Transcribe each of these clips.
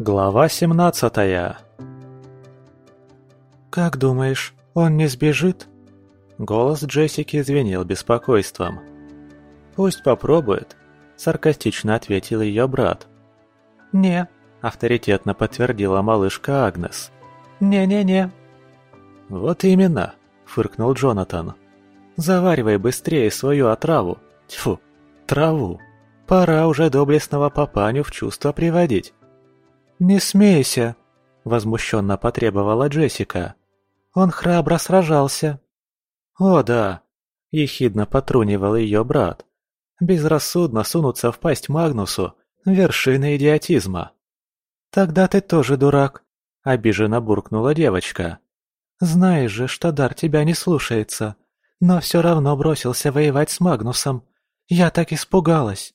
Глава 17 «Как думаешь, он не сбежит?» Голос Джессики звенел беспокойством. «Пусть попробует», – саркастично ответил ее брат. «Не», – авторитетно подтвердила малышка Агнес. «Не-не-не». «Вот именно», – фыркнул Джонатан. «Заваривай быстрее свою отраву. Тьфу, траву. Пора уже доблестного папаню в чувство приводить». «Не смейся!» – возмущенно потребовала Джессика. «Он храбро сражался». «О, да!» – ехидно потрунивал ее брат. «Безрассудно сунуться в пасть Магнусу – вершина идиотизма». «Тогда ты тоже дурак», – обиженно буркнула девочка. «Знаешь же, что дар тебя не слушается, но все равно бросился воевать с Магнусом. Я так испугалась».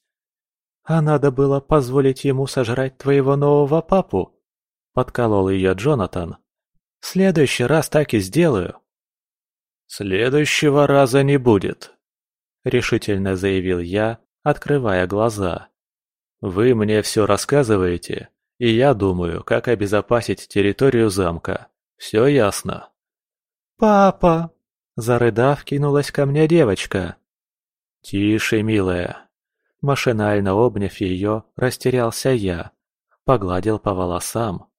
«А надо было позволить ему сожрать твоего нового папу?» — подколол ее Джонатан. «В следующий раз так и сделаю». «Следующего раза не будет», — решительно заявил я, открывая глаза. «Вы мне все рассказываете, и я думаю, как обезопасить территорию замка. Все ясно». «Папа!» — зарыдав, кинулась ко мне девочка. «Тише, милая, Машинально обняв ее, растерялся я. Погладил по волосам.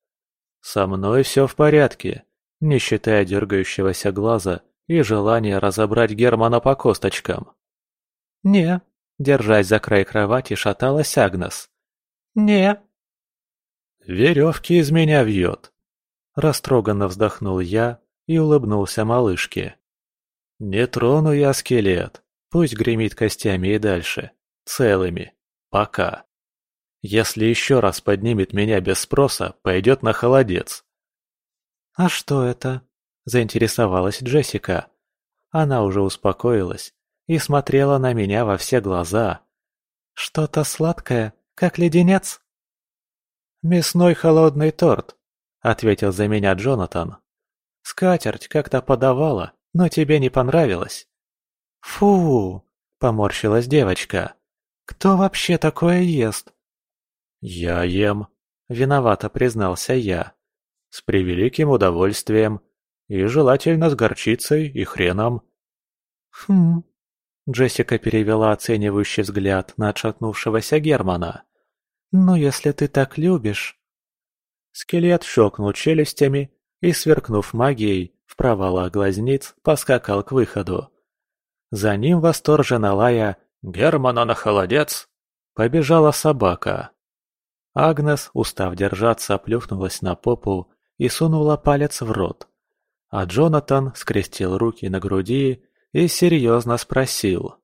«Со мной все в порядке, не считая дергающегося глаза и желания разобрать Германа по косточкам». «Не», — держась за край кровати, шаталась Агнес. «Не». «Веревки из меня вьет», — растроганно вздохнул я и улыбнулся малышке. «Не трону я скелет, пусть гремит костями и дальше. Целыми. Пока. Если еще раз поднимет меня без спроса, пойдет на холодец. «А что это?» – заинтересовалась Джессика. Она уже успокоилась и смотрела на меня во все глаза. «Что-то сладкое, как леденец?» «Мясной холодный торт», — ответил за меня Джонатан. «Скатерть как-то подавала, но тебе не понравилось». «Фу!» — поморщилась девочка. Кто вообще такое ест?» «Я ем», — виновато признался я. «С превеликим удовольствием. И желательно с горчицей и хреном». «Хм...» Джессика перевела оценивающий взгляд на отшатнувшегося Германа. «Ну, если ты так любишь...» Скелет щелкнул челюстями и, сверкнув магией, в провалах глазниц поскакал к выходу. За ним восторженно лая «Германа на холодец!» Побежала собака. Агнес, устав держаться, плюхнулась на попу и сунула палец в рот. А Джонатан скрестил руки на груди и серьезно спросил.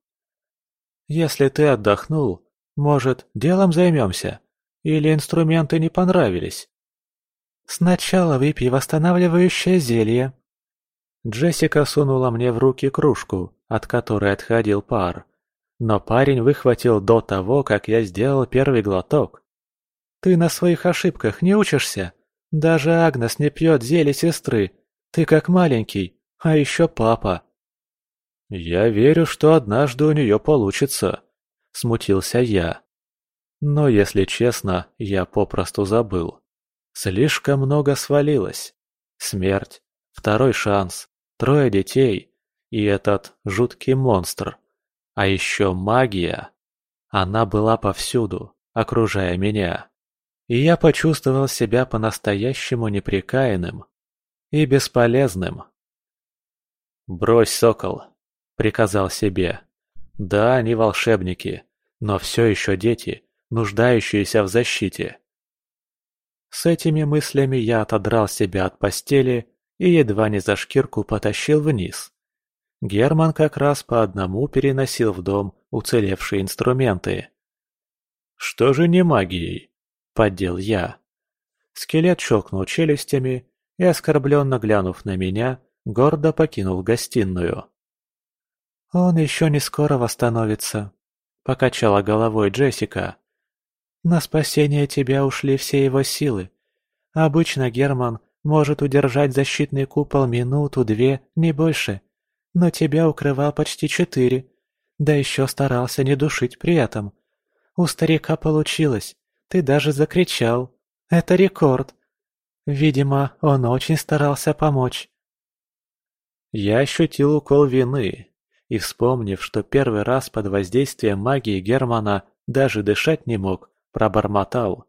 «Если ты отдохнул, может, делом займемся? Или инструменты не понравились?» «Сначала выпей восстанавливающее зелье». Джессика сунула мне в руки кружку, от которой отходил пар, но парень выхватил до того, как я сделал первый глоток. «Ты на своих ошибках не учишься? Даже Агнес не пьет зелье сестры. Ты как маленький, а еще папа». «Я верю, что однажды у нее получится», — смутился я. Но, если честно, я попросту забыл. Слишком много свалилось. Смерть, второй шанс, трое детей и этот жуткий монстр. А еще магия. Она была повсюду, окружая меня. И я почувствовал себя по-настоящему неприкаянным и бесполезным. «Брось, сокол», — приказал себе. «Да, они волшебники, но все еще дети, нуждающиеся в защите». С этими мыслями я отодрал себя от постели и едва не за шкирку потащил вниз. Герман как раз по одному переносил в дом уцелевшие инструменты. «Что же не магией?» – поддел я. Скелет щелкнул челюстями и, оскорбленно глянув на меня, гордо покинул гостиную. «Он еще не скоро восстановится», – покачала головой Джессика. «На спасение тебя ушли все его силы. Обычно Герман может удержать защитный купол минуту-две, не больше но тебя укрывал почти четыре. Да еще старался не душить при этом. У старика получилось, ты даже закричал. Это рекорд. Видимо, он очень старался помочь. Я ощутил укол вины и, вспомнив, что первый раз под воздействием магии Германа даже дышать не мог, пробормотал.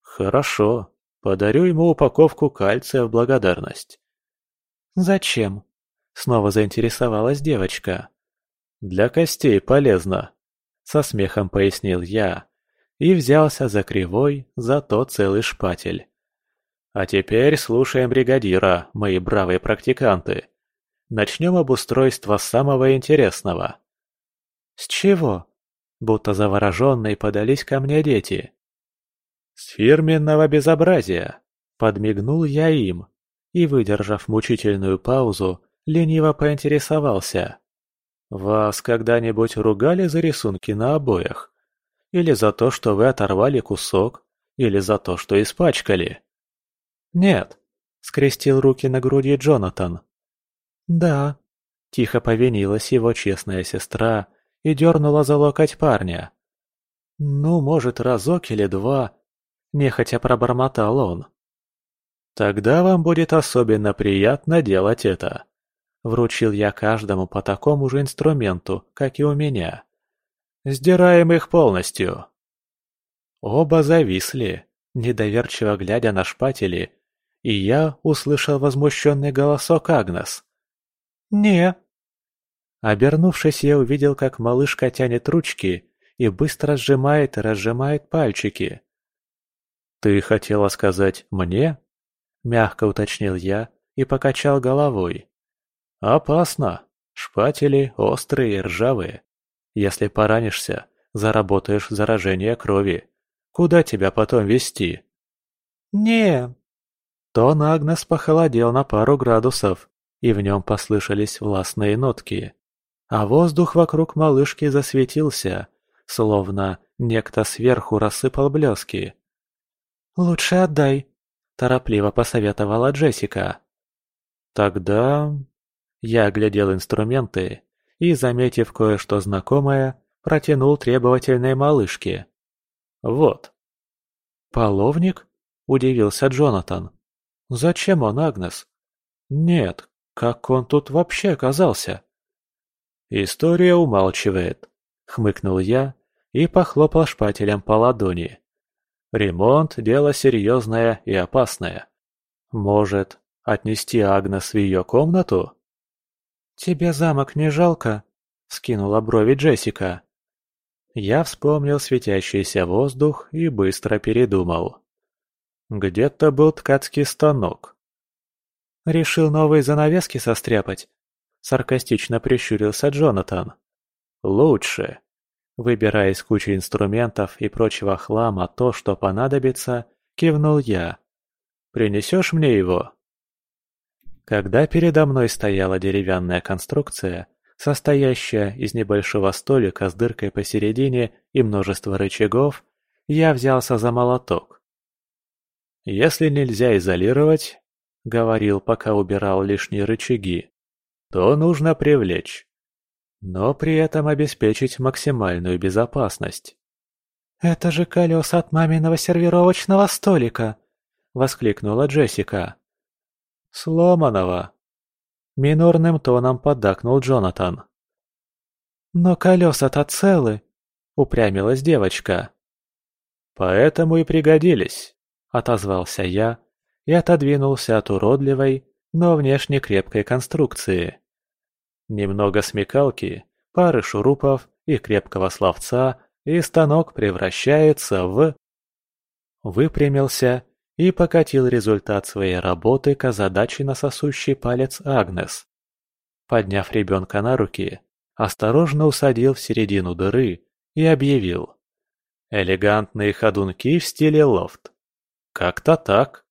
«Хорошо, подарю ему упаковку кальция в благодарность». «Зачем?» — снова заинтересовалась девочка. «Для костей полезно», — со смехом пояснил я и взялся за кривой, зато целый шпатель. «А теперь слушаем бригадира, мои бравые практиканты. Начнем обустройство самого интересного». «С чего?» Будто завороженные подались ко мне дети. «С фирменного безобразия!» Подмигнул я им и, выдержав мучительную паузу, лениво поинтересовался. «Вас когда-нибудь ругали за рисунки на обоях? Или за то, что вы оторвали кусок? Или за то, что испачкали?» «Нет», — скрестил руки на груди Джонатан. «Да», — тихо повинилась его честная сестра и дернула за локоть парня. «Ну, может, разок или два», — нехотя пробормотал он. «Тогда вам будет особенно приятно делать это», — вручил я каждому по такому же инструменту, как и у меня. «Сдираем их полностью». Оба зависли, недоверчиво глядя на шпатели, и я услышал возмущенный голосок Агнес. «Не». Обернувшись, я увидел, как малышка тянет ручки и быстро сжимает и разжимает пальчики. «Ты хотела сказать «мне»?» – мягко уточнил я и покачал головой. «Опасно. Шпатели острые и ржавые. Если поранишься, заработаешь заражение крови. Куда тебя потом вести? «Не». Тон Агнес похолодел на пару градусов, и в нем послышались властные нотки. А воздух вокруг малышки засветился, словно некто сверху рассыпал блески. «Лучше отдай», – торопливо посоветовала Джессика. «Тогда...» Я оглядел инструменты и, заметив кое-что знакомое, протянул требовательной малышке. «Вот». «Половник?» – удивился Джонатан. «Зачем он, Агнес?» «Нет, как он тут вообще оказался?» «История умалчивает», — хмыкнул я и похлопал шпателем по ладони. «Ремонт — дело серьезное и опасное. Может, отнести Агнес в ее комнату?» «Тебе замок не жалко?» — скинула брови Джессика. Я вспомнил светящийся воздух и быстро передумал. Где-то был ткацкий станок. Решил новые занавески состряпать?» Саркастично прищурился Джонатан. «Лучше!» Выбирая из кучи инструментов и прочего хлама то, что понадобится, кивнул я. «Принесешь мне его?» Когда передо мной стояла деревянная конструкция, состоящая из небольшого столика с дыркой посередине и множества рычагов, я взялся за молоток. Если нельзя изолировать, — говорил, пока убирал лишние рычаги, — то нужно привлечь. Но при этом обеспечить максимальную безопасность. «Это же колеса от маминого сервировочного столика!» — воскликнула Джессика. «Сломанного!» — минорным тоном поддакнул Джонатан. «Но колеса-то целы!» — упрямилась девочка. «Поэтому и пригодились», — отозвался я, и отодвинулся от уродливой, но внешне крепкой конструкции. Немного смекалки, пары шурупов и крепкого словца, и станок превращается в... Выпрямился и покатил результат своей работы к озадаченно сосущий палец Агнес. Подняв ребенка на руки, осторожно усадил в середину дыры и объявил. Элегантные ходунки в стиле лофт. Как-то так.